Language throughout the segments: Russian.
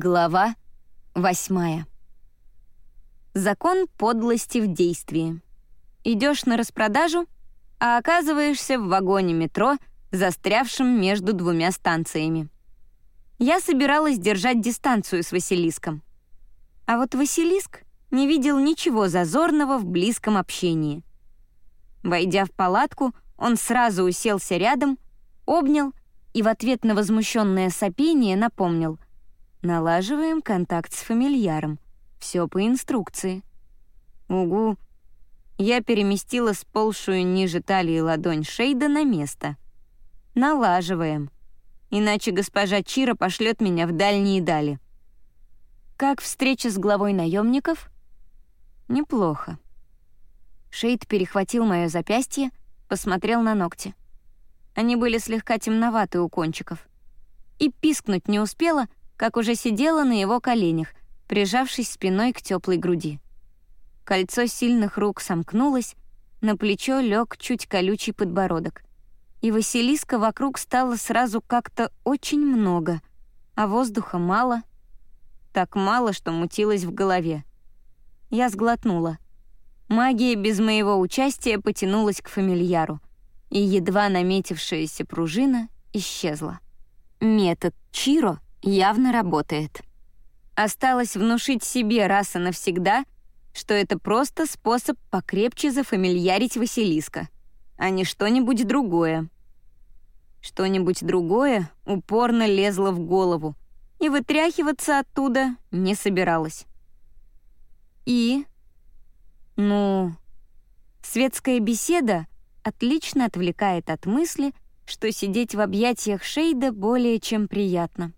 Глава восьмая. Закон подлости в действии. Идешь на распродажу, а оказываешься в вагоне метро, застрявшем между двумя станциями. Я собиралась держать дистанцию с Василиском. А вот Василиск не видел ничего зазорного в близком общении. Войдя в палатку, он сразу уселся рядом, обнял и в ответ на возмущенное сопение напомнил — Налаживаем контакт с фамильяром. Все по инструкции. Угу. Я переместила сползшую ниже талии ладонь Шейда на место. Налаживаем. Иначе госпожа Чира пошлет меня в дальние дали. Как встреча с главой наемников? Неплохо. Шейд перехватил мое запястье, посмотрел на ногти. Они были слегка темноваты у кончиков. И пискнуть не успела — как уже сидела на его коленях, прижавшись спиной к теплой груди. Кольцо сильных рук сомкнулось, на плечо лег чуть колючий подбородок. И Василиска вокруг стало сразу как-то очень много, а воздуха мало. Так мало, что мутилось в голове. Я сглотнула. Магия без моего участия потянулась к фамильяру, и едва наметившаяся пружина исчезла. Метод Чиро — явно работает. Осталось внушить себе раз и навсегда, что это просто способ покрепче зафамильярить Василиска, а не что-нибудь другое. Что-нибудь другое упорно лезло в голову, и вытряхиваться оттуда не собиралась. И... Ну... Светская беседа отлично отвлекает от мысли, что сидеть в объятиях Шейда более чем приятно.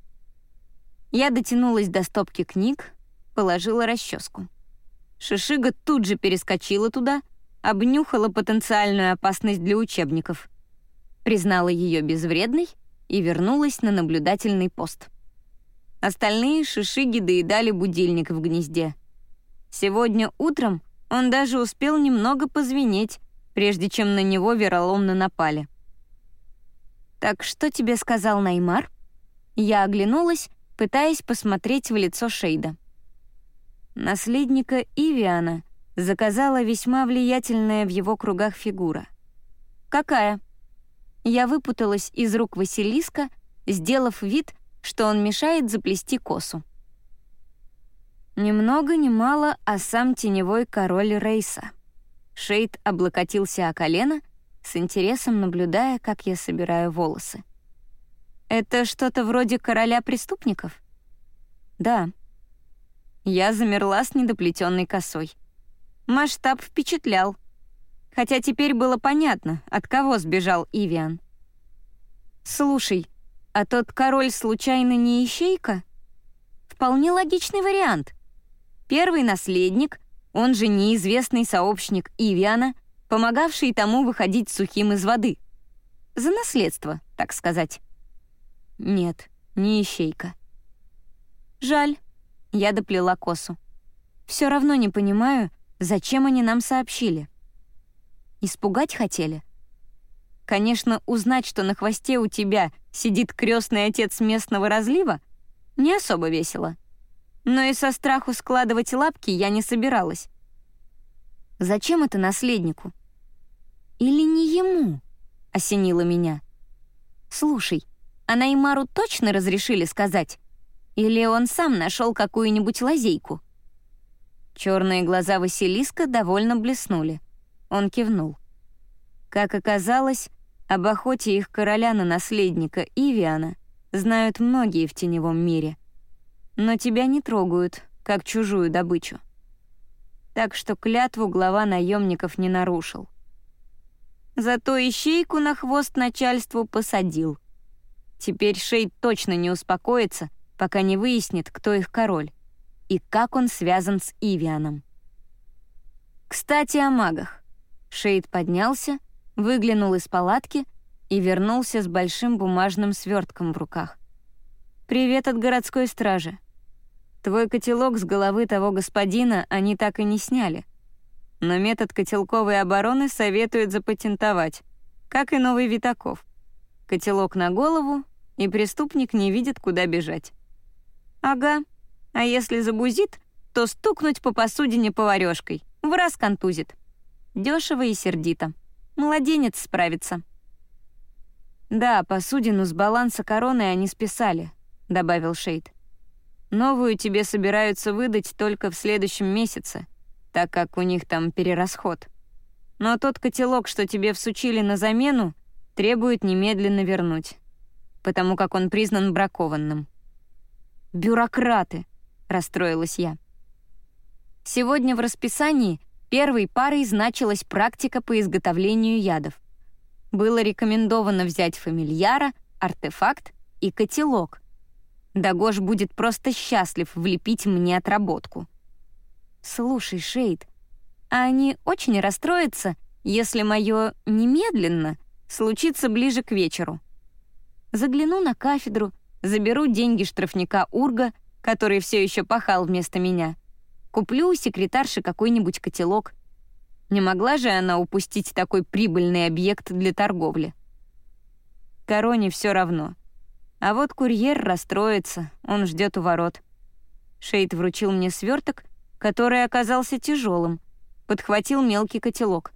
Я дотянулась до стопки книг, положила расческу. Шишига тут же перескочила туда, обнюхала потенциальную опасность для учебников, признала ее безвредной и вернулась на наблюдательный пост. Остальные шишиги доедали будильник в гнезде. Сегодня утром он даже успел немного позвенеть, прежде чем на него вероломно напали. «Так что тебе сказал Наймар?» Я оглянулась пытаясь посмотреть в лицо Шейда. Наследника Ивиана заказала весьма влиятельная в его кругах фигура. «Какая?» Я выпуталась из рук Василиска, сделав вид, что он мешает заплести косу. Ни много ни мало, а сам теневой король Рейса. Шейд облокотился о колено, с интересом наблюдая, как я собираю волосы. Это что-то вроде короля преступников? Да. Я замерла с недоплетенной косой. Масштаб впечатлял. Хотя теперь было понятно, от кого сбежал Ивиан. Слушай, а тот король случайно не ищейка? Вполне логичный вариант. Первый наследник, он же неизвестный сообщник Ивиана, помогавший тому выходить сухим из воды. За наследство, так сказать. Нет, не ищейка. Жаль. Я доплела косу. Все равно не понимаю, зачем они нам сообщили. Испугать хотели? Конечно, узнать, что на хвосте у тебя сидит крестный отец местного разлива, не особо весело. Но и со страху складывать лапки я не собиралась. Зачем это наследнику? Или не ему? Осенило меня. Слушай, а Наймару точно разрешили сказать? Или он сам нашел какую-нибудь лазейку? Черные глаза Василиска довольно блеснули. Он кивнул. Как оказалось, об охоте их короля на наследника Ивиана знают многие в теневом мире. Но тебя не трогают, как чужую добычу. Так что клятву глава наемников не нарушил. Зато ищейку на хвост начальству посадил — Теперь Шейд точно не успокоится, пока не выяснит, кто их король и как он связан с Ивианом. Кстати, о магах. Шейд поднялся, выглянул из палатки и вернулся с большим бумажным свертком в руках. «Привет от городской стражи. Твой котелок с головы того господина они так и не сняли. Но метод котелковой обороны советуют запатентовать, как и новый Витаков. Котелок на голову, и преступник не видит, куда бежать. «Ага. А если забузит, то стукнуть по посудине поварёшкой. В раз контузит. Дёшево и сердито. Младенец справится». «Да, посудину с баланса короны они списали», — добавил Шейд. «Новую тебе собираются выдать только в следующем месяце, так как у них там перерасход. Но тот котелок, что тебе всучили на замену, требует немедленно вернуть, потому как он признан бракованным». «Бюрократы», — расстроилась я. Сегодня в расписании первой парой значилась практика по изготовлению ядов — было рекомендовано взять фамильяра, артефакт и котелок. Дагош будет просто счастлив влепить мне отработку. «Слушай, Шейд, а они очень расстроятся, если мое «немедленно» случится ближе к вечеру. Загляну на кафедру, заберу деньги штрафника Урга, который все еще пахал вместо меня, куплю у секретарши какой-нибудь котелок — не могла же она упустить такой прибыльный объект для торговли? Короне все равно. А вот курьер расстроится, он ждет у ворот. Шейд вручил мне сверток, который оказался тяжелым, подхватил мелкий котелок.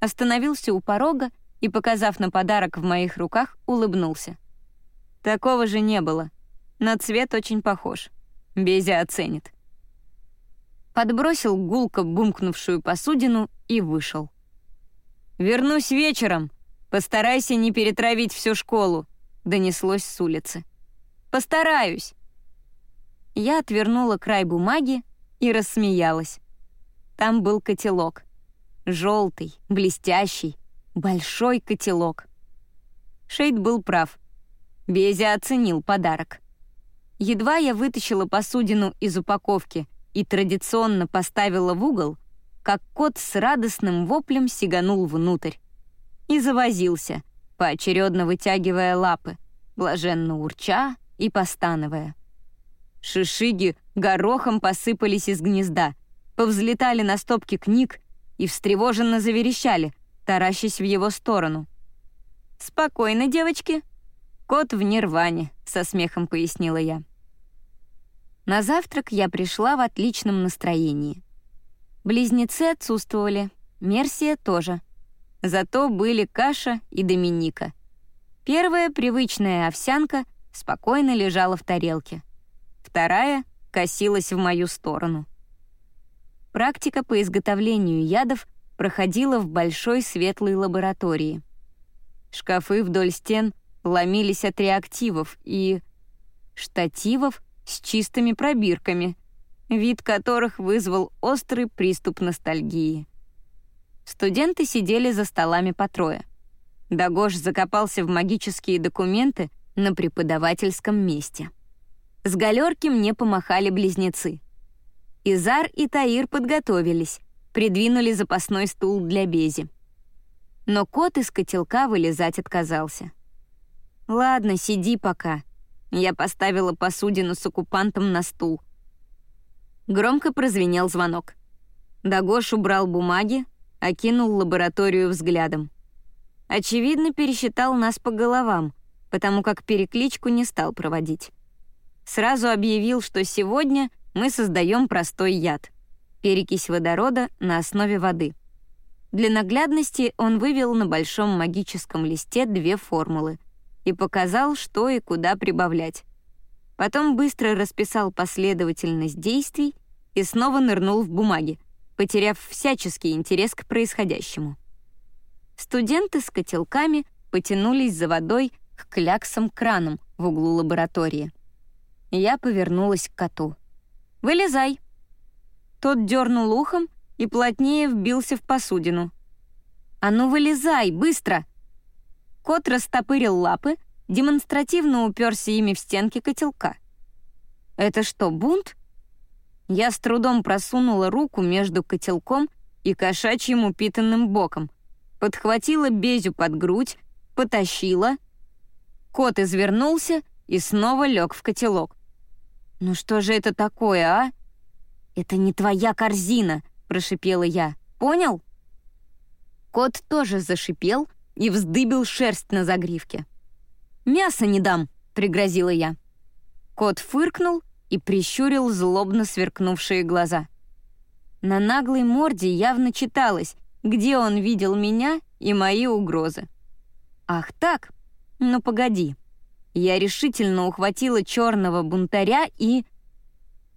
Остановился у порога и, показав на подарок в моих руках, улыбнулся. Такого же не было. На цвет очень похож. Безя оценит подбросил гулко бумкнувшую посудину и вышел. «Вернусь вечером. Постарайся не перетравить всю школу», — донеслось с улицы. «Постараюсь». Я отвернула край бумаги и рассмеялась. Там был котелок. Желтый, блестящий, большой котелок. Шейд был прав. Безя оценил подарок. Едва я вытащила посудину из упаковки и традиционно поставила в угол, как кот с радостным воплем сиганул внутрь. И завозился, поочередно вытягивая лапы, блаженно урча и постановая. Шишиги горохом посыпались из гнезда, повзлетали на стопки книг и встревоженно заверещали, таращась в его сторону. «Спокойно, девочки. Кот в нирване», — со смехом пояснила я. На завтрак я пришла в отличном настроении. Близнецы отсутствовали, Мерсия тоже. Зато были Каша и Доминика. Первая, привычная овсянка, спокойно лежала в тарелке. Вторая косилась в мою сторону. Практика по изготовлению ядов проходила в большой светлой лаборатории. Шкафы вдоль стен ломились от реактивов и... штативов — с чистыми пробирками, вид которых вызвал острый приступ ностальгии. Студенты сидели за столами по трое. Дагош закопался в магические документы на преподавательском месте. С галерки мне помахали близнецы. Изар и Таир подготовились, придвинули запасной стул для Бези. Но кот из котелка вылезать отказался. «Ладно, сиди пока», я поставила посудину с оккупантом на стул. Громко прозвенел звонок. Дагош убрал бумаги, окинул лабораторию взглядом. Очевидно, пересчитал нас по головам, потому как перекличку не стал проводить. Сразу объявил, что сегодня мы создаем простой яд — перекись водорода на основе воды. Для наглядности он вывел на большом магическом листе две формулы — и показал, что и куда прибавлять. Потом быстро расписал последовательность действий и снова нырнул в бумаги, потеряв всяческий интерес к происходящему. Студенты с котелками потянулись за водой к кляксам-кранам в углу лаборатории. Я повернулась к коту. «Вылезай!» Тот дернул ухом и плотнее вбился в посудину. «А ну вылезай, быстро!» Кот растопырил лапы, демонстративно уперся ими в стенки котелка. «Это что, бунт?» Я с трудом просунула руку между котелком и кошачьим упитанным боком, подхватила Безю под грудь, потащила. Кот извернулся и снова лег в котелок. «Ну что же это такое, а?» «Это не твоя корзина», — прошипела я. «Понял?» Кот тоже зашипел, и вздыбил шерсть на загривке. «Мясо не дам», — пригрозила я. Кот фыркнул и прищурил злобно сверкнувшие глаза. На наглой морде явно читалось, где он видел меня и мои угрозы. «Ах так? Ну погоди». Я решительно ухватила черного бунтаря и...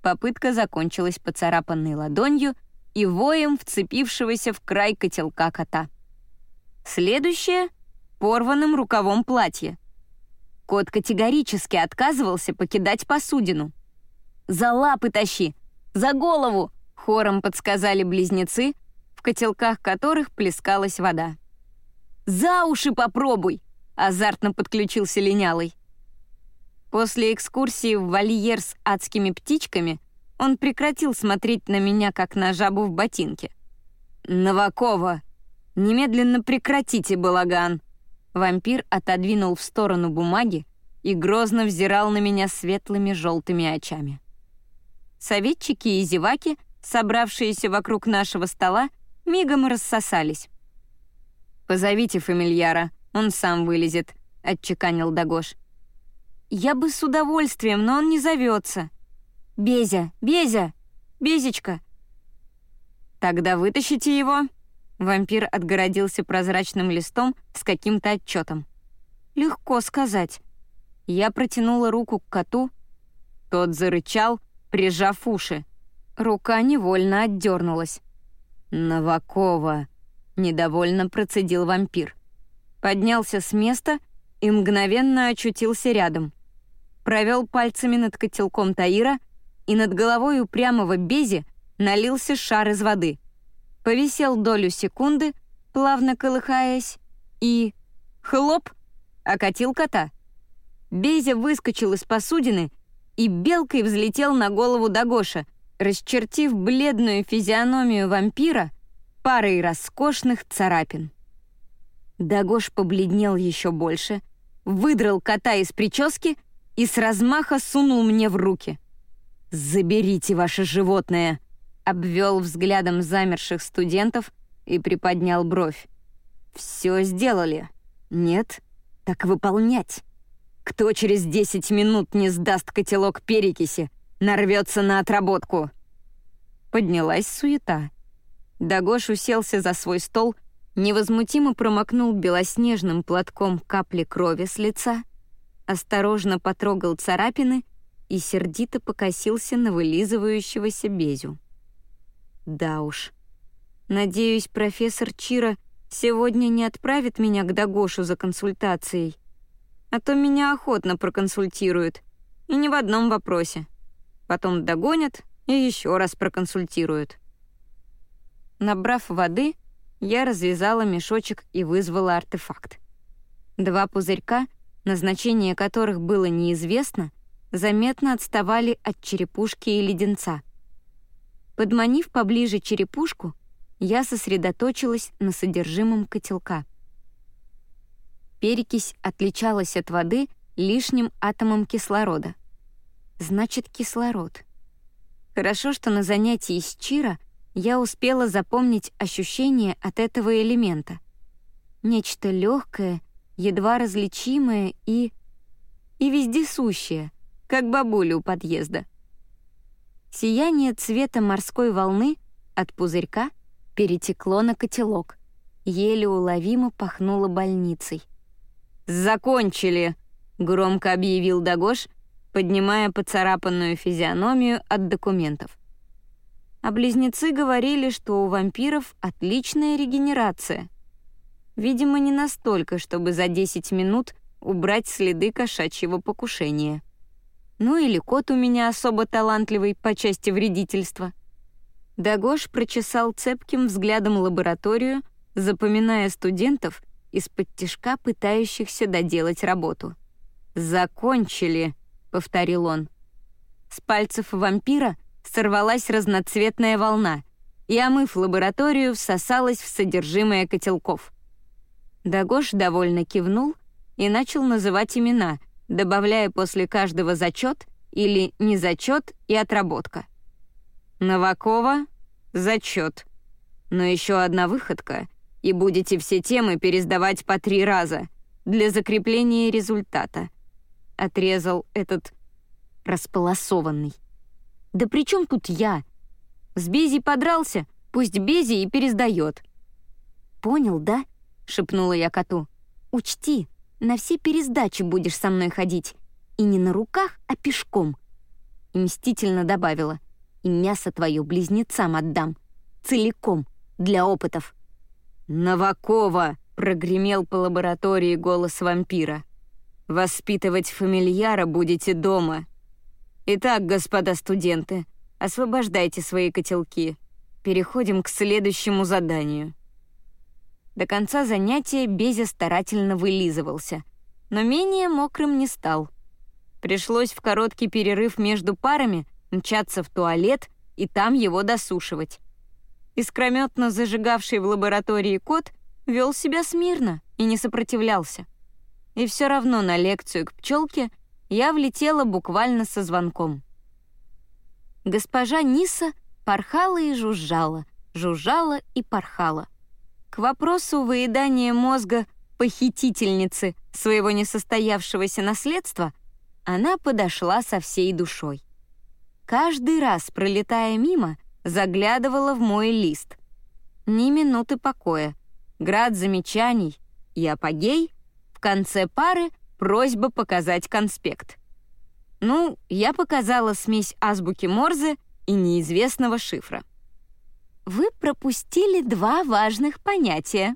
Попытка закончилась поцарапанной ладонью и воем вцепившегося в край котелка кота. Следующее — порванным рукавом платья. Кот категорически отказывался покидать посудину. «За лапы тащи! За голову!» — хором подсказали близнецы, в котелках которых плескалась вода. «За уши попробуй!» — азартно подключился линялый. После экскурсии в вольер с адскими птичками он прекратил смотреть на меня, как на жабу в ботинке. «Новакова, немедленно прекратите балаган!» Вампир отодвинул в сторону бумаги и грозно взирал на меня светлыми желтыми очами. Советчики и зеваки, собравшиеся вокруг нашего стола, мигом рассосались. «Позовите фамильяра, он сам вылезет», — отчеканил Дагош. Я бы с удовольствием, но он не зовется. Безя, Безя, Безечка. Тогда вытащите его. Вампир отгородился прозрачным листом с каким-то отчетом. Легко сказать. Я протянула руку к коту. Тот зарычал, прижав уши. Рука невольно отдернулась. «Новакова!» — недовольно процедил вампир. Поднялся с места и мгновенно очутился рядом провел пальцами над котелком Таира, и над головой упрямого Бези налился шар из воды. Повисел долю секунды, плавно колыхаясь, и... Хлоп! Окатил кота. Безя выскочил из посудины и белкой взлетел на голову Дагоша, расчертив бледную физиономию вампира парой роскошных царапин. Дагош побледнел еще больше, выдрал кота из прически и с размаха сунул мне в руки. «Заберите ваше животное!» обвел взглядом замерших студентов и приподнял бровь. «Все сделали. Нет? Так выполнять. Кто через 10 минут не сдаст котелок перекиси, нарвется на отработку?» Поднялась суета. Дагош уселся за свой стол, невозмутимо промокнул белоснежным платком капли крови с лица — осторожно потрогал царапины и сердито покосился на вылизывающегося Безю. Да уж. Надеюсь, профессор Чира сегодня не отправит меня к Дагошу за консультацией. А то меня охотно проконсультируют. И не в одном вопросе. Потом догонят и еще раз проконсультируют. Набрав воды, я развязала мешочек и вызвала артефакт. Два пузырька назначение которых было неизвестно, заметно отставали от черепушки и леденца. Подманив поближе черепушку, я сосредоточилась на содержимом котелка. Перекись отличалась от воды лишним атомом кислорода. Значит, кислород. Хорошо, что на занятии с Чира я успела запомнить ощущение от этого элемента. Нечто легкое едва различимое и... и вездесущее, как бабуля у подъезда. Сияние цвета морской волны от пузырька перетекло на котелок, еле уловимо пахнуло больницей. «Закончили!» — громко объявил Дагош, поднимая поцарапанную физиономию от документов. А близнецы говорили, что у вампиров отличная регенерация — Видимо, не настолько, чтобы за 10 минут убрать следы кошачьего покушения. Ну или кот у меня особо талантливый по части вредительства. Дагош прочесал цепким взглядом лабораторию, запоминая студентов из-под тишка, пытающихся доделать работу. «Закончили», — повторил он. С пальцев вампира сорвалась разноцветная волна, и, омыв лабораторию, всосалась в содержимое котелков. Дагош довольно кивнул и начал называть имена, добавляя после каждого зачет или незачет и отработка. Новакова — зачет. Но еще одна выходка, и будете все темы пересдавать по три раза для закрепления результата. Отрезал этот располосованный. Да при чем тут я? С Бези подрался, пусть Бези и пересдает. «Понял, да?» — шепнула я коту. «Учти, на все пересдачи будешь со мной ходить. И не на руках, а пешком». И мстительно добавила. «И мясо твое близнецам отдам. Целиком, для опытов». «Новакова!» — прогремел по лаборатории голос вампира. «Воспитывать фамильяра будете дома. Итак, господа студенты, освобождайте свои котелки. Переходим к следующему заданию». До конца занятия Безя старательно вылизывался, но менее мокрым не стал. Пришлось в короткий перерыв между парами мчаться в туалет и там его досушивать. Искрометно зажигавший в лаборатории кот вел себя смирно и не сопротивлялся. И все равно на лекцию к пчелке я влетела буквально со звонком. Госпожа Ниса порхала и жужжала, жужжала и порхала. К вопросу выедания мозга похитительницы своего несостоявшегося наследства она подошла со всей душой. Каждый раз, пролетая мимо, заглядывала в мой лист. Ни минуты покоя, град замечаний и апогей, в конце пары просьба показать конспект. Ну, я показала смесь азбуки Морзе и неизвестного шифра. «Вы пропустили два важных понятия».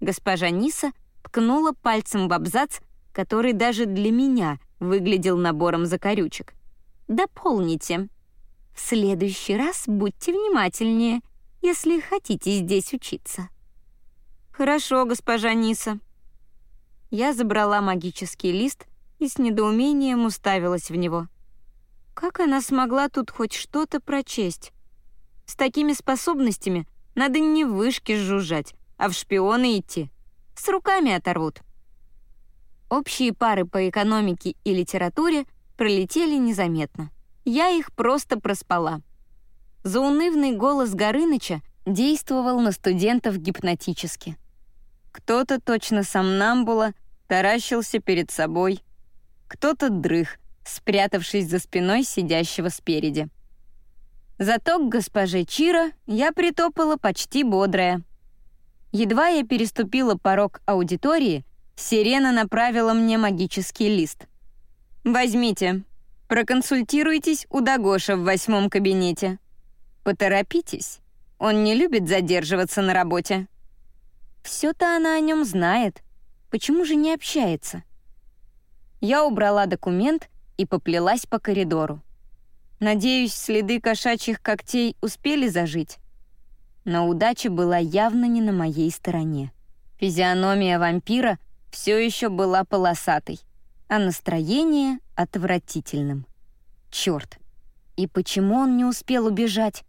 Госпожа Ниса ткнула пальцем в абзац, который даже для меня выглядел набором закорючек. «Дополните. В следующий раз будьте внимательнее, если хотите здесь учиться». «Хорошо, госпожа Ниса». Я забрала магический лист и с недоумением уставилась в него. Как она смогла тут хоть что-то прочесть? С такими способностями надо не в вышке жужжать, а в шпионы идти. С руками оторвут. Общие пары по экономике и литературе пролетели незаметно. Я их просто проспала. Заунывный голос Горыныча действовал на студентов гипнотически. Кто-то точно сомнамбула таращился перед собой, кто-то дрых, спрятавшись за спиной сидящего спереди. Зато к госпоже Чира я притопала почти бодрая. Едва я переступила порог аудитории, сирена направила мне магический лист. «Возьмите, проконсультируйтесь у Дагоша в восьмом кабинете. Поторопитесь, он не любит задерживаться на работе». Все-то она о нем знает. Почему же не общается? Я убрала документ и поплелась по коридору. Надеюсь, следы кошачьих когтей успели зажить. Но удача была явно не на моей стороне. Физиономия вампира все еще была полосатой, а настроение — отвратительным. Черт! И почему он не успел убежать?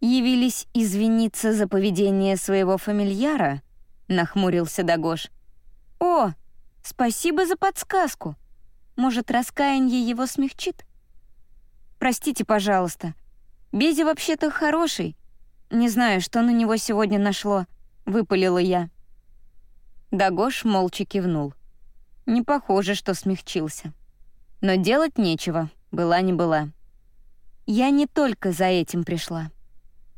«Явились извиниться за поведение своего фамильяра?» — нахмурился Дагош. «О, спасибо за подсказку. Может, раскаяние его смягчит?» Простите, пожалуйста. Бези вообще-то хороший. Не знаю, что на него сегодня нашло», — выпалила я. Дагош молча кивнул. Не похоже, что смягчился. Но делать нечего, была не была. Я не только за этим пришла.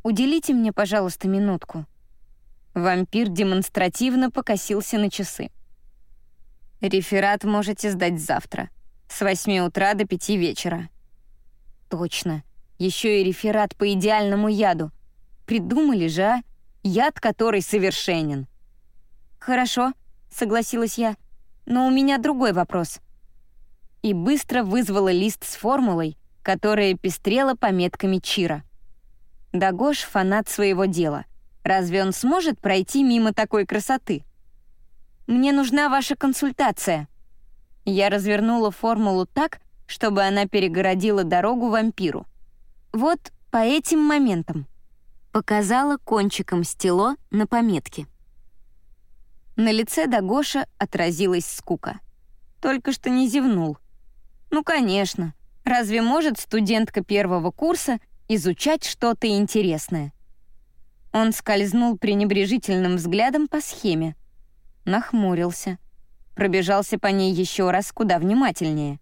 Уделите мне, пожалуйста, минутку. Вампир демонстративно покосился на часы. Реферат можете сдать завтра, с 8 утра до 5 вечера. Точно. Еще и реферат по идеальному яду. Придумали же, а? Яд, который совершенен. Хорошо, согласилась я. Но у меня другой вопрос. И быстро вызвала лист с формулой, которая пестрела пометками Чира. Дагош — фанат своего дела. Разве он сможет пройти мимо такой красоты? «Мне нужна ваша консультация». Я развернула формулу так, чтобы она перегородила дорогу вампиру. Вот по этим моментам. Показала кончиком стело на пометке. На лице Дагоша отразилась скука. Только что не зевнул. Ну, конечно. Разве может студентка первого курса изучать что-то интересное? Он скользнул пренебрежительным взглядом по схеме. Нахмурился. Пробежался по ней еще раз куда внимательнее.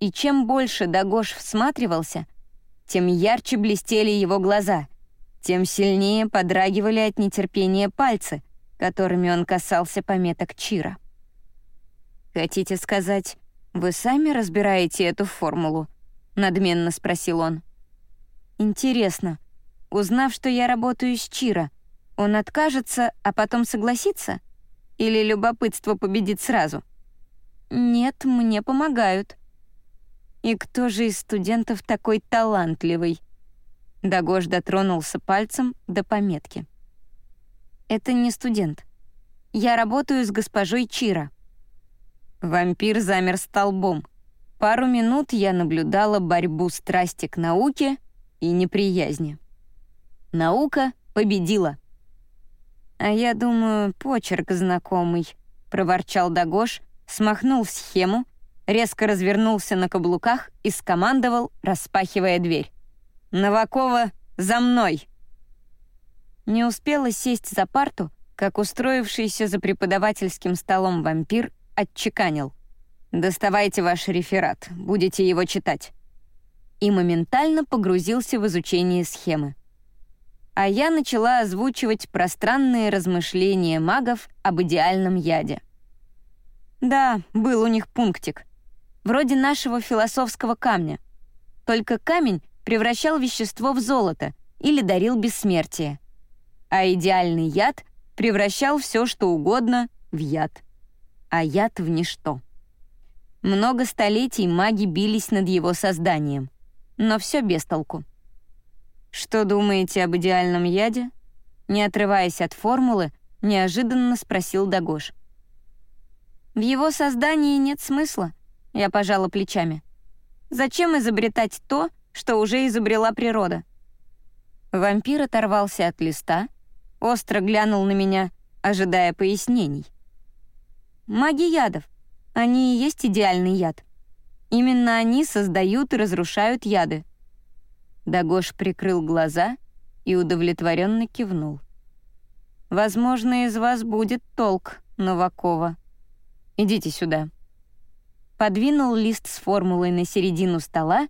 И чем больше Дагош всматривался, тем ярче блестели его глаза, тем сильнее подрагивали от нетерпения пальцы, которыми он касался пометок Чира. «Хотите сказать, вы сами разбираете эту формулу?» — надменно спросил он. «Интересно, узнав, что я работаю с Чира, он откажется, а потом согласится? Или любопытство победит сразу?» «Нет, мне помогают». «И кто же из студентов такой талантливый?» Дагош дотронулся пальцем до пометки. «Это не студент. Я работаю с госпожой Чира». Вампир замер столбом. Пару минут я наблюдала борьбу страсти к науке и неприязни. Наука победила. «А я думаю, почерк знакомый», — проворчал Дагош, смахнул схему, резко развернулся на каблуках и скомандовал, распахивая дверь. «Новакова, за мной!» Не успела сесть за парту, как устроившийся за преподавательским столом вампир отчеканил. «Доставайте ваш реферат, будете его читать». И моментально погрузился в изучение схемы. А я начала озвучивать пространные размышления магов об идеальном яде. Да, был у них пунктик. Вроде нашего философского камня. Только камень превращал вещество в золото или дарил бессмертие. А идеальный яд превращал все, что угодно, в яд а яд в ничто. Много столетий маги бились над его созданием, но все без толку. «Что думаете об идеальном яде?» Не отрываясь от формулы, неожиданно спросил Дагош. «В его создании нет смысла», — я пожала плечами. «Зачем изобретать то, что уже изобрела природа?» Вампир оторвался от листа, остро глянул на меня, ожидая пояснений. Маги ядов. Они и есть идеальный яд. Именно они создают и разрушают яды. Дагош прикрыл глаза и удовлетворенно кивнул. «Возможно, из вас будет толк, Новакова. Идите сюда». Подвинул лист с формулой на середину стола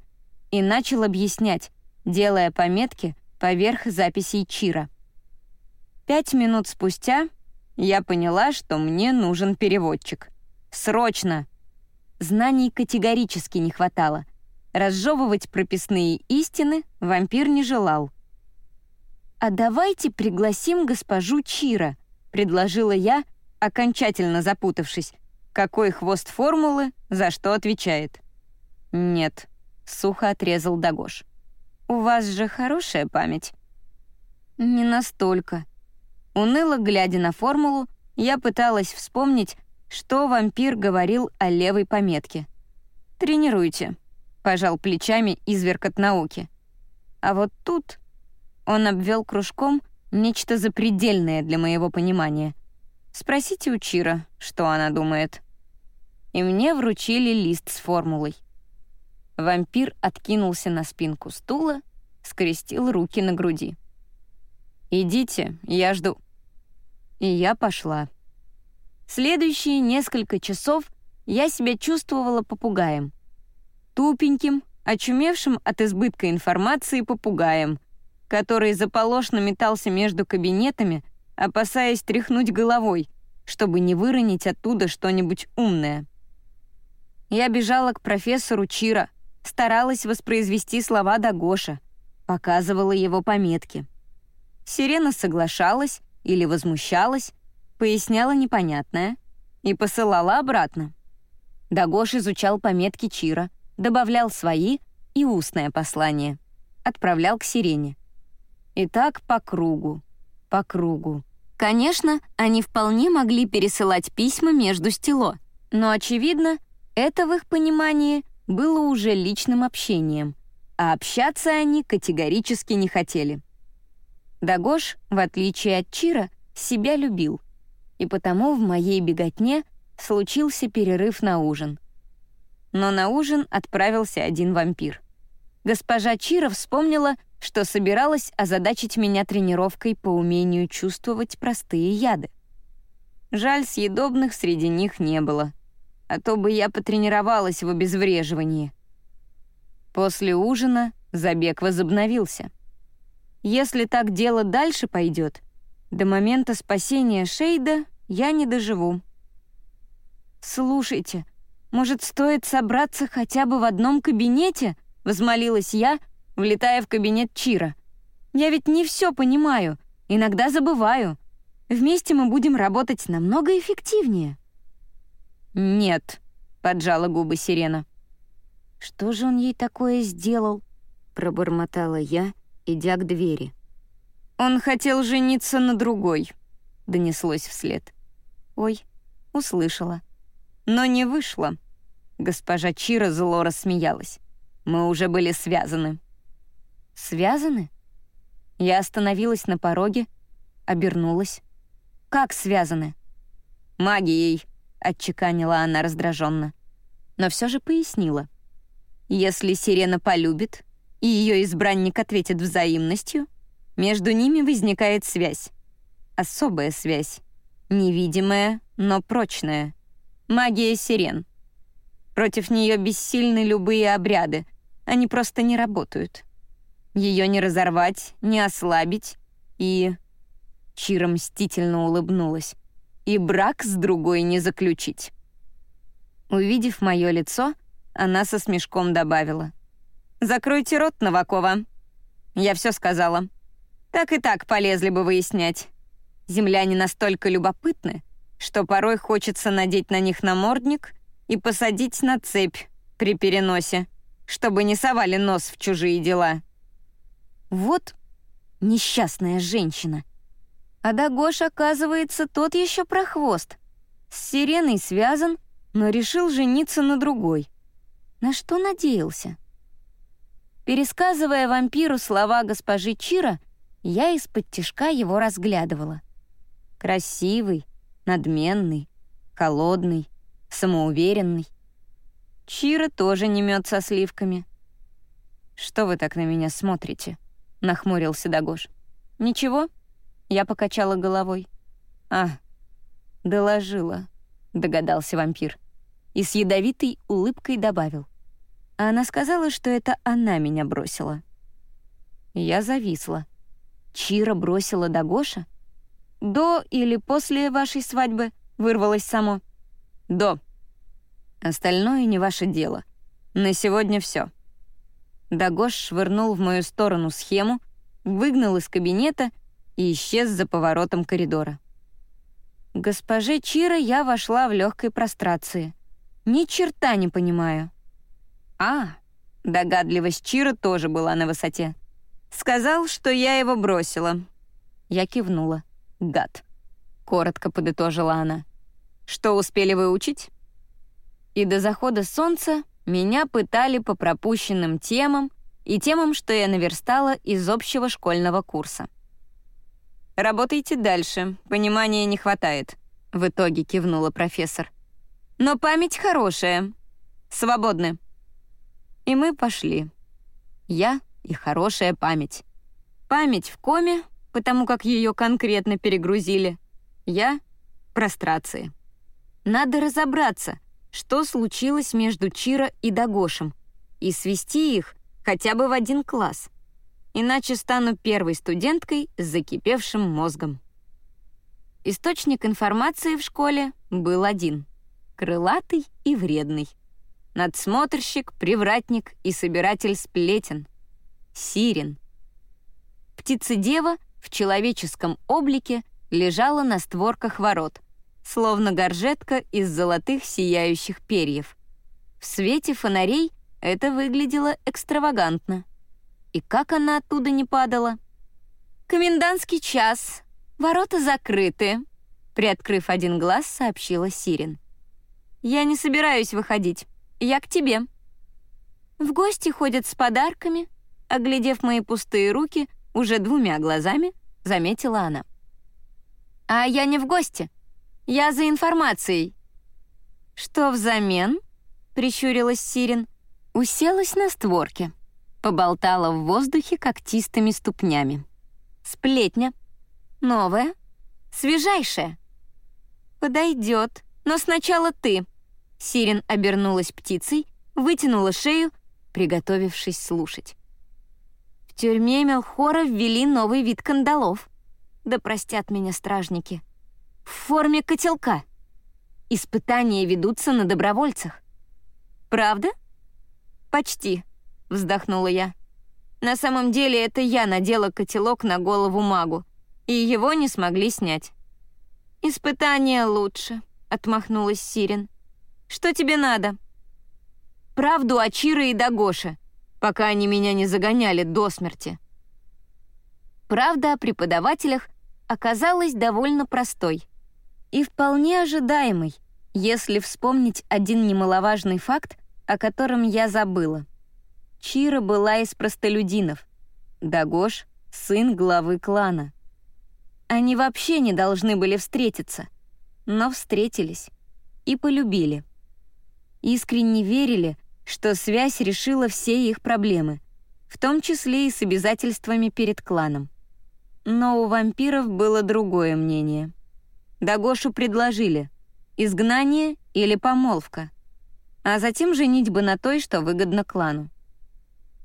и начал объяснять, делая пометки поверх записей Чира. Пять минут спустя я поняла, что мне нужен переводчик. Срочно! Знаний категорически не хватало. Разжевывать прописные истины вампир не желал. «А давайте пригласим госпожу Чира», — предложила я, окончательно запутавшись, какой хвост формулы за что отвечает. «Нет», — сухо отрезал Дагош. «У вас же хорошая память». «Не настолько», Уныло глядя на формулу, я пыталась вспомнить, что вампир говорил о левой пометке. «Тренируйте», — пожал плечами изверг от науки. А вот тут он обвел кружком нечто запредельное для моего понимания. Спросите у Чира, что она думает. И мне вручили лист с формулой. Вампир откинулся на спинку стула, скрестил руки на груди. «Идите, я жду» и я пошла. Следующие несколько часов я себя чувствовала попугаем. Тупеньким, очумевшим от избытка информации попугаем, который заполошно метался между кабинетами, опасаясь тряхнуть головой, чтобы не выронить оттуда что-нибудь умное. Я бежала к профессору Чира, старалась воспроизвести слова Дагоша, показывала его пометки. Сирена соглашалась, или возмущалась, поясняла непонятное и посылала обратно. Дагош изучал пометки Чира, добавлял свои и устное послание. Отправлял к сирене. И так по кругу, по кругу. Конечно, они вполне могли пересылать письма между стело, но, очевидно, это в их понимании было уже личным общением, а общаться они категорически не хотели. Дагош, в отличие от Чира, себя любил, и потому в моей беготне случился перерыв на ужин. Но на ужин отправился один вампир. Госпожа Чира вспомнила, что собиралась озадачить меня тренировкой по умению чувствовать простые яды. Жаль, съедобных среди них не было. А то бы я потренировалась в обезвреживании, После ужина забег возобновился. Если так дело дальше пойдет, до момента спасения Шейда я не доживу. «Слушайте, может, стоит собраться хотя бы в одном кабинете?» — возмолилась я, влетая в кабинет Чира. «Я ведь не все понимаю, иногда забываю. Вместе мы будем работать намного эффективнее». «Нет», — поджала губы Сирена. «Что же он ей такое сделал?» — пробормотала я, идя к двери. «Он хотел жениться на другой», — донеслось вслед. «Ой, услышала. Но не вышло». Госпожа Чира зло рассмеялась. «Мы уже были связаны». «Связаны?» Я остановилась на пороге, обернулась. «Как связаны?» «Магией», — отчеканила она раздраженно. Но все же пояснила. «Если сирена полюбит, и ее избранник ответит взаимностью, между ними возникает связь. Особая связь. Невидимая, но прочная. Магия сирен. Против нее бессильны любые обряды, они просто не работают. Ее не разорвать, не ослабить и... Чира мстительно улыбнулась. И брак с другой не заключить. Увидев мое лицо, она со смешком добавила. «Закройте рот, Новакова». Я все сказала. Так и так полезли бы выяснять. Земляне настолько любопытны, что порой хочется надеть на них намордник и посадить на цепь при переносе, чтобы не совали нос в чужие дела. Вот несчастная женщина. А Дагош, оказывается, тот еще прохвост. С сиреной связан, но решил жениться на другой. На что надеялся? Пересказывая вампиру слова госпожи Чира, я из-под тишка его разглядывала. Красивый, надменный, холодный, самоуверенный. Чира тоже не мед со сливками. «Что вы так на меня смотрите?» — нахмурился Дагош. «Ничего?» — я покачала головой. «А, доложила», — догадался вампир. И с ядовитой улыбкой добавил. А она сказала, что это она меня бросила. Я зависла. Чира бросила Дагоша? До или после вашей свадьбы вырвалось само? До. Остальное не ваше дело. На сегодня все. Дагош швырнул в мою сторону схему, выгнал из кабинета и исчез за поворотом коридора. Госпоже Чира я вошла в легкой прострации. Ни черта не понимаю. А, догадливость Чира тоже была на высоте. Сказал, что я его бросила. Я кивнула. Гад. Коротко подытожила она. Что успели выучить? И до захода солнца меня пытали по пропущенным темам и темам, что я наверстала из общего школьного курса. «Работайте дальше, понимания не хватает», — в итоге кивнула профессор. «Но память хорошая. Свободны». И мы пошли. Я и хорошая память. Память в коме, потому как ее конкретно перегрузили. Я — прострации. Надо разобраться, что случилось между Чиро и Дагошем, и свести их хотя бы в один класс. Иначе стану первой студенткой с закипевшим мозгом. Источник информации в школе был один — крылатый и вредный. Надсмотрщик, привратник и собиратель сплетен — Сирен. Птица-дева в человеческом облике лежала на створках ворот, словно горжетка из золотых сияющих перьев. В свете фонарей это выглядело экстравагантно. И как она оттуда не падала? «Комендантский час. Ворота закрыты», — приоткрыв один глаз, сообщила Сирен. «Я не собираюсь выходить. Я к тебе». «В гости ходят с подарками», Оглядев мои пустые руки, уже двумя глазами, заметила она. «А я не в гости. Я за информацией». «Что взамен?» — прищурилась Сирин. Уселась на створке. Поболтала в воздухе когтистыми ступнями. «Сплетня. Новая. Свежайшая». «Подойдет. Но сначала ты». Сирин обернулась птицей, вытянула шею приготовившись слушать. В тюрьме Мелхора ввели новый вид кандалов. Да простят меня стражники. В форме котелка. Испытания ведутся на добровольцах. «Правда?» «Почти», — вздохнула я. «На самом деле это я надела котелок на голову магу, и его не смогли снять». «Испытание лучше», — отмахнулась Сирен. «Что тебе надо?» «Правду о Чире и Дагоше, пока они меня не загоняли до смерти». Правда о преподавателях оказалась довольно простой и вполне ожидаемой, если вспомнить один немаловажный факт, о котором я забыла. Чира была из простолюдинов, Дагош — сын главы клана. Они вообще не должны были встретиться, но встретились и полюбили. Искренне верили, что связь решила все их проблемы, в том числе и с обязательствами перед кланом. Но у вампиров было другое мнение. Дагошу предложили изгнание или помолвка, а затем женить бы на той, что выгодно клану.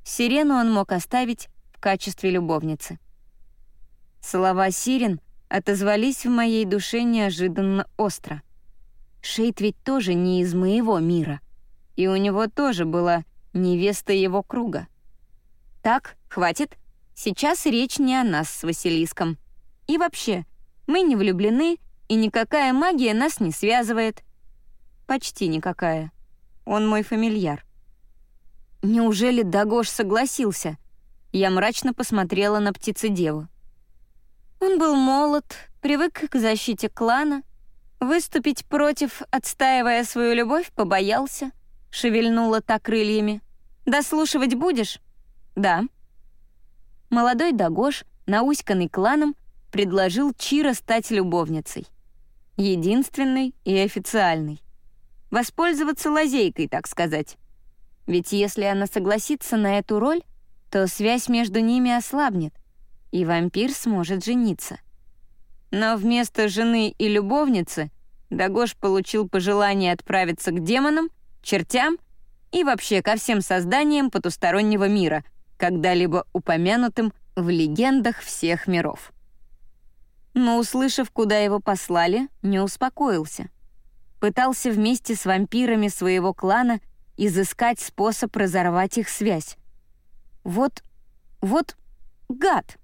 Сирену он мог оставить в качестве любовницы. Слова Сирен отозвались в моей душе неожиданно остро. Шейт ведь тоже не из моего мира, и у него тоже была невеста его круга. Так, хватит. Сейчас речь не о нас с Василиском. И вообще, мы не влюблены, и никакая магия нас не связывает. Почти никакая. Он мой фамильяр. Неужели Дагош согласился? Я мрачно посмотрела на птицедеву. Он был молод, привык к защите клана, выступить против, отстаивая свою любовь, побоялся, шевельнула так крыльями. «Дослушивать будешь?» «Да». Молодой Дагош, науськанный кланом, предложил Чира стать любовницей. Единственной и официальной. Воспользоваться лазейкой, так сказать. Ведь если она согласится на эту роль, то связь между ними ослабнет, и вампир сможет жениться. Но вместо жены и любовницы Дагош получил пожелание отправиться к демонам, чертям и вообще ко всем созданиям потустороннего мира, когда-либо упомянутым в легендах всех миров. Но, услышав, куда его послали, не успокоился. Пытался вместе с вампирами своего клана изыскать способ разорвать их связь. Вот, вот гад!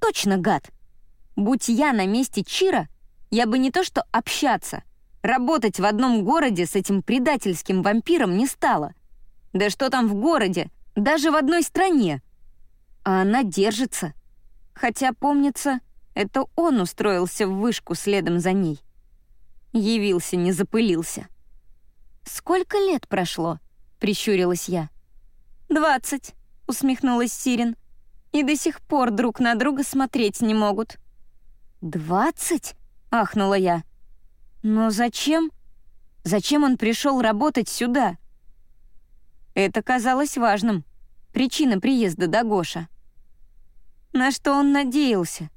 Точно гад. Будь я на месте Чира, я бы не то что общаться, работать в одном городе с этим предательским вампиром не стала. Да что там в городе, даже в одной стране. А она держится. Хотя, помнится, это он устроился в вышку следом за ней. Явился, не запылился. «Сколько лет прошло?» — прищурилась я. «Двадцать», — усмехнулась Сирин и до сих пор друг на друга смотреть не могут». «Двадцать?» — ахнула я. «Но зачем? Зачем он пришел работать сюда?» Это казалось важным. Причина приезда до Гоша. На что он надеялся?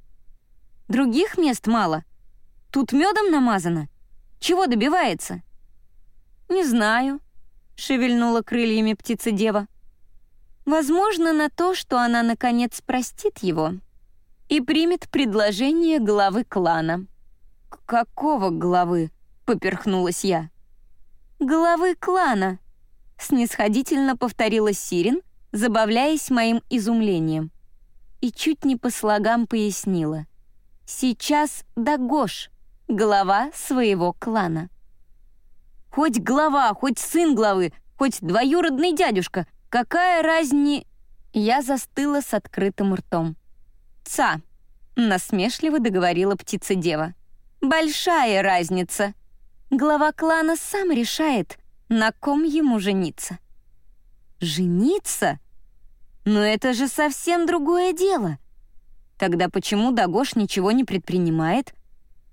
Других мест мало. Тут медом намазано. Чего добивается? «Не знаю», — шевельнула крыльями птица-дева. Возможно, на то, что она, наконец, простит его и примет предложение главы клана. «Какого главы?» — поперхнулась я. «Главы клана», — снисходительно повторила Сирин, забавляясь моим изумлением. И чуть не по слогам пояснила. «Сейчас Дагош, глава своего клана». «Хоть глава, хоть сын главы, хоть двоюродный дядюшка, Какая разни...» Я застыла с открытым ртом. «Ца!» — насмешливо договорила птица-дева. «Большая разница. Глава клана сам решает, на ком ему жениться». «Жениться? Но это же совсем другое дело. Тогда почему Дагош ничего не предпринимает?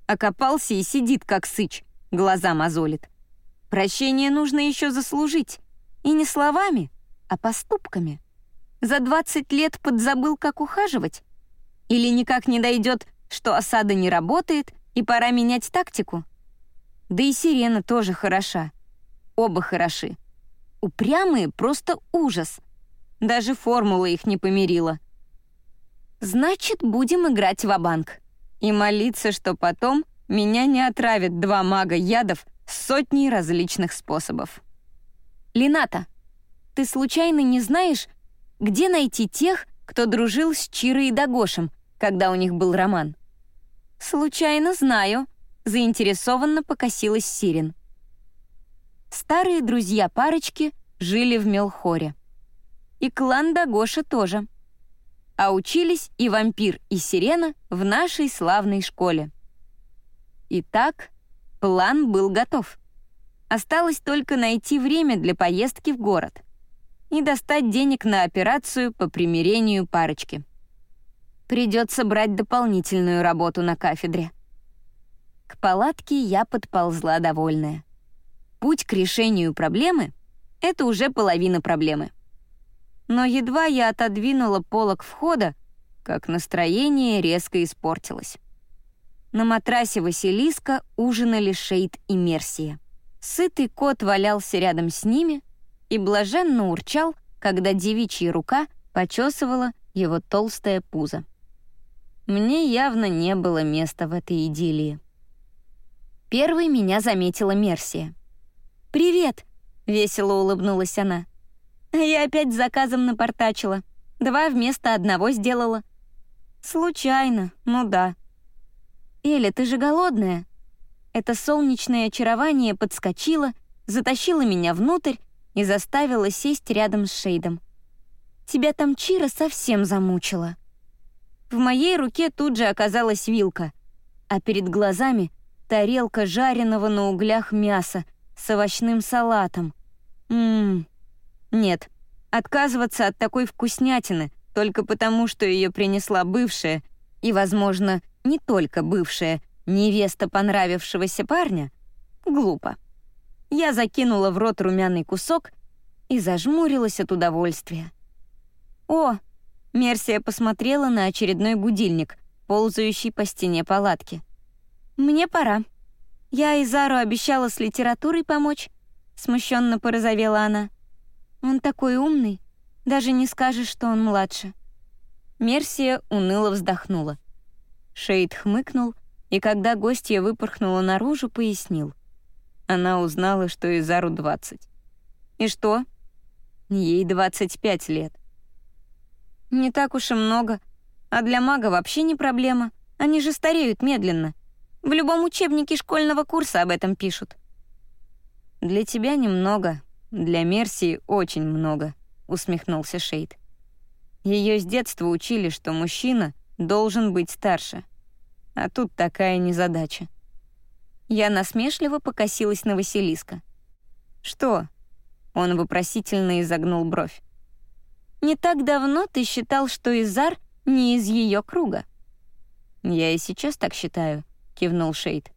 Окопался и сидит, как сыч, глаза мозолит. Прощение нужно еще заслужить. И не словами, а поступками. За 20 лет подзабыл, как ухаживать? Или никак не дойдет, что осада не работает, и пора менять тактику? Да и сирена тоже хороша. Оба хороши. Упрямые — просто ужас. Даже формула их не помирила. Значит, будем играть в банк и молиться, что потом меня не отравят два мага ядов сотней различных способов. Лината, ты случайно не знаешь, где найти тех, кто дружил с Чирой и Дагошем, когда у них был роман? Случайно знаю, заинтересованно покосилась Сирен. Старые друзья парочки жили в Мелхоре. И клан Дагоша тоже. А учились и вампир, и сирена в нашей славной школе. Итак, план был готов. Осталось только найти время для поездки в город и достать денег на операцию по примирению парочки. Придется брать дополнительную работу на кафедре. К палатке я подползла довольная. Путь к решению проблемы — это уже половина проблемы. Но едва я отодвинула полок входа, как настроение резко испортилось. На матрасе Василиска ужинали Шейд и Мерсия. Сытый кот валялся рядом с ними и блаженно урчал, когда девичья рука почесывала его толстое пузо. Мне явно не было места в этой идиллии. Первой меня заметила Мерсия. «Привет!» — весело улыбнулась она. Я опять заказом напортачила. Два вместо одного сделала. Случайно, ну да. Эля, ты же голодная? Это солнечное очарование подскочило, затащило меня внутрь и заставило сесть рядом с Шейдом. Тебя там Чира совсем замучила. В моей руке тут же оказалась вилка, а перед глазами тарелка жареного на углях мяса с овощным салатом. Ммм, нет, отказываться от такой вкуснятины только потому, что ее принесла бывшая, и, возможно, не только бывшая, невеста понравившегося парня, глупо. Я закинула в рот румяный кусок и зажмурилась от удовольствия. «О!» — Мерсия посмотрела на очередной будильник, ползающий по стене палатки. «Мне пора. Я Изару обещала с литературой помочь», — смущенно порозовела она. Он такой умный, даже не скажешь, что он младше». Мерсия уныло вздохнула. Шейд хмыкнул, и когда гостья выпорхнула наружу, пояснил. Она узнала, что Изару 20. «И что?» «Ей 25 лет». «Не так уж и много. А для мага вообще не проблема. Они же стареют медленно. В любом учебнике школьного курса об этом пишут». «Для тебя немного, «Для Мерсии очень много», — усмехнулся Шейд. Ее с детства учили, что мужчина должен быть старше. А тут такая незадача. Я насмешливо покосилась на Василиска. «Что?» — он вопросительно изогнул бровь. «Не так давно ты считал, что Изар не из ее круга». «Я и сейчас так считаю», — кивнул Шейд.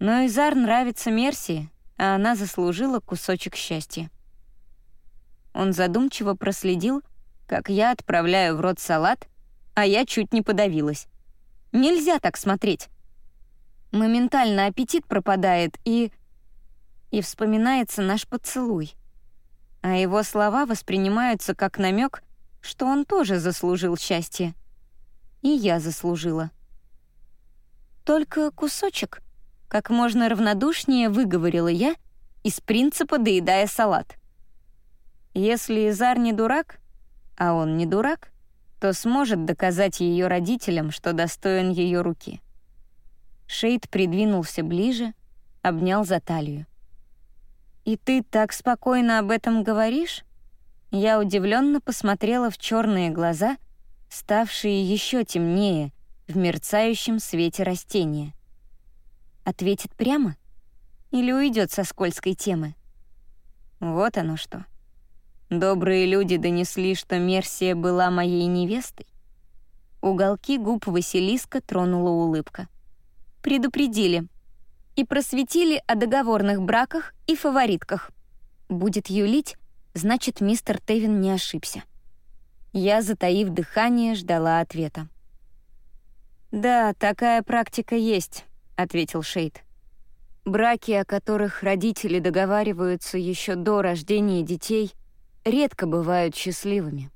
«Но Изар нравится Мерсии, а она заслужила кусочек счастья. Он задумчиво проследил, как я отправляю в рот салат, а я чуть не подавилась. Нельзя так смотреть. Моментально аппетит пропадает, и... И вспоминается наш поцелуй. А его слова воспринимаются как намек, что он тоже заслужил счастье. И я заслужила. Только кусочек — как можно равнодушнее выговорила я, из принципа доедая салат. Если Изар не дурак, а он не дурак, то сможет доказать ее родителям, что достоин ее руки. Шейд придвинулся ближе, обнял за талию. «И ты так спокойно об этом говоришь?» Я удивленно посмотрела в черные глаза, ставшие еще темнее в мерцающем свете растения. Ответит прямо? Или уйдет со скользкой темы? Вот оно что. Добрые люди донесли, что Мерсия была моей невестой. Уголки губ Василиска тронула улыбка. Предупредили. И просветили о договорных браках и фаворитках. Будет юлить, значит, мистер Тевин не ошибся. Я, затаив дыхание, ждала ответа. «Да, такая практика есть ответил Шейд. Браки, о которых родители договариваются еще до рождения детей, редко бывают счастливыми.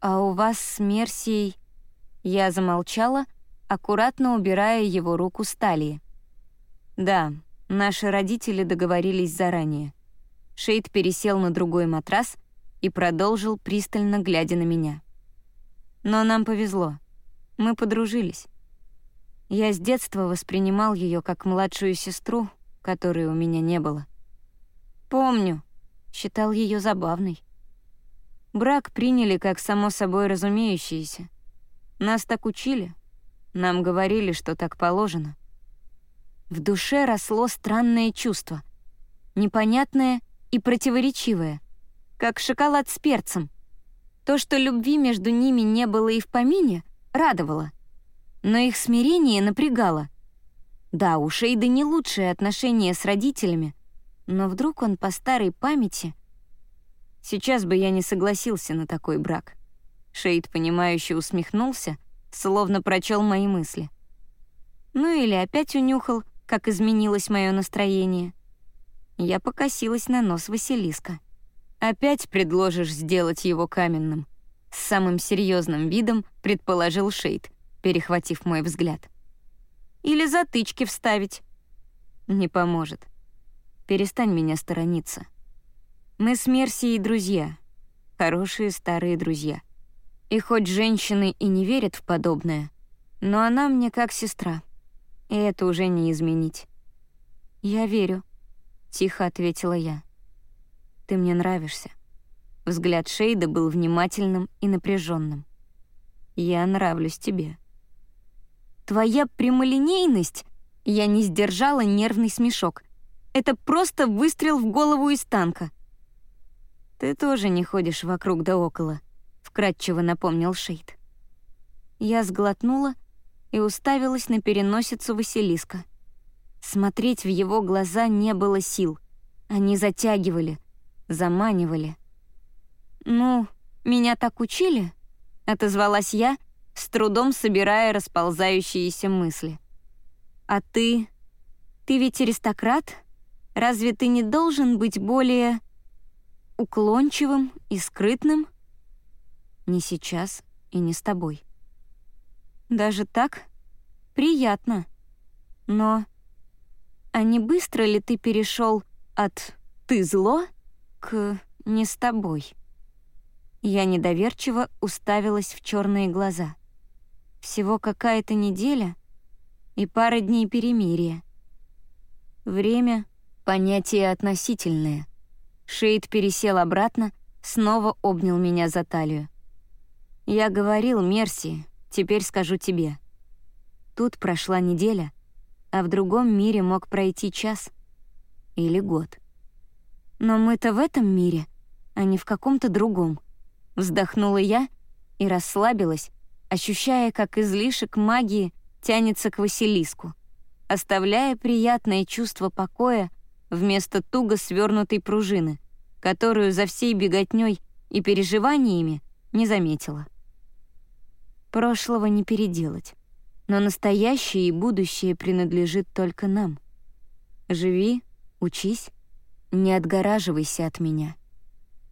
«А у вас с Мерсией...» Я замолчала, аккуратно убирая его руку с талии. «Да, наши родители договорились заранее». Шейд пересел на другой матрас и продолжил, пристально глядя на меня. «Но нам повезло. Мы подружились. Я с детства воспринимал ее как младшую сестру, которой у меня не было. Помню, считал ее забавной. Брак приняли как само собой разумеющееся. Нас так учили. Нам говорили, что так положено. В душе росло странное чувство. Непонятное и противоречивое. Как шоколад с перцем. То, что любви между ними не было и в помине, радовало. Но их смирение напрягало. Да, у Шейда не лучшие отношения с родителями, но вдруг он по старой памяти... Сейчас бы я не согласился на такой брак. Шейд, понимающе усмехнулся, словно прочел мои мысли. Ну или опять унюхал, как изменилось мое настроение. Я покосилась на нос Василиска. «Опять предложишь сделать его каменным?» С самым серьезным видом предположил Шейд, перехватив мой взгляд. «Или затычки вставить?» «Не поможет. Перестань меня сторониться. Мы с Мерсией друзья, хорошие старые друзья. И хоть женщины и не верят в подобное, но она мне как сестра, и это уже не изменить. «Я верю», — тихо ответила я. «Ты мне нравишься». Взгляд Шейда был внимательным и напряженным. «Я нравлюсь тебе». «Твоя прямолинейность...» Я не сдержала нервный смешок. «Это просто выстрел в голову из танка». «Ты тоже не ходишь вокруг да около», — вкратчиво напомнил Шейд. Я сглотнула и уставилась на переносицу Василиска. Смотреть в его глаза не было сил. Они затягивали, заманивали. «Ну, меня так учили?» — отозвалась я, с трудом собирая расползающиеся мысли. «А ты? Ты ведь аристократ? Разве ты не должен быть более уклончивым и скрытным?» «Не сейчас и не с тобой». «Даже так? Приятно. Но а не быстро ли ты перешел от «ты зло» к «не с тобой»?» Я недоверчиво уставилась в черные глаза. Всего какая-то неделя и пара дней перемирия. Время — понятие относительное. Шейд пересел обратно, снова обнял меня за талию. «Я говорил, Мерси, теперь скажу тебе. Тут прошла неделя — а в другом мире мог пройти час или год. Но мы-то в этом мире, а не в каком-то другом. Вздохнула я и расслабилась, ощущая, как излишек магии тянется к Василиску, оставляя приятное чувство покоя вместо туго свернутой пружины, которую за всей беготней и переживаниями не заметила. Прошлого не переделать но настоящее и будущее принадлежит только нам. Живи, учись, не отгораживайся от меня.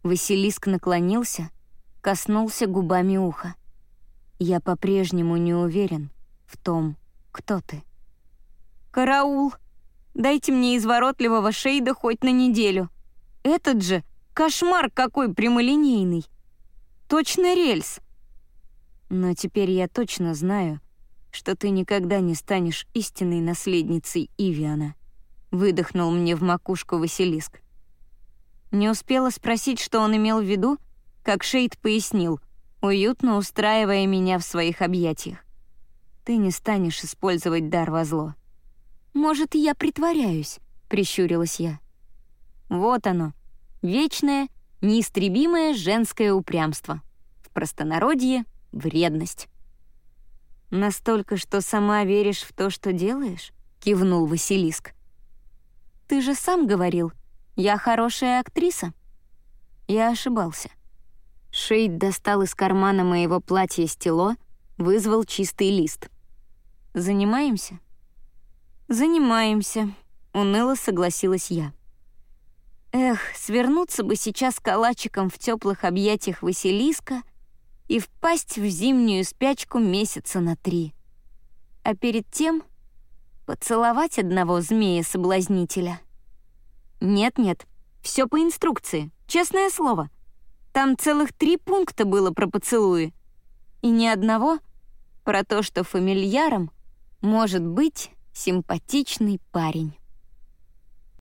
Василиск наклонился, коснулся губами уха. Я по-прежнему не уверен в том, кто ты. «Караул! Дайте мне изворотливого шейда хоть на неделю. Этот же кошмар какой прямолинейный. Точно рельс. Но теперь я точно знаю, что ты никогда не станешь истинной наследницей Ивиана», — выдохнул мне в макушку Василиск. Не успела спросить, что он имел в виду, как Шейд пояснил, уютно устраивая меня в своих объятиях. «Ты не станешь использовать дар во зло». «Может, я притворяюсь?» — прищурилась я. «Вот оно, вечное, неистребимое женское упрямство. В простонародье — вредность». «Настолько, что сама веришь в то, что делаешь?» — кивнул Василиск. «Ты же сам говорил, я хорошая актриса». Я ошибался. Шейд достал из кармана моего платья стело, вызвал чистый лист. «Занимаемся?» «Занимаемся», — уныло согласилась я. Эх, свернуться бы сейчас калачиком в теплых объятиях Василиска и впасть в зимнюю спячку месяца на три. А перед тем поцеловать одного змея-соблазнителя. Нет-нет, все по инструкции, честное слово. Там целых три пункта было про поцелуи. И ни одного про то, что фамильяром может быть симпатичный парень.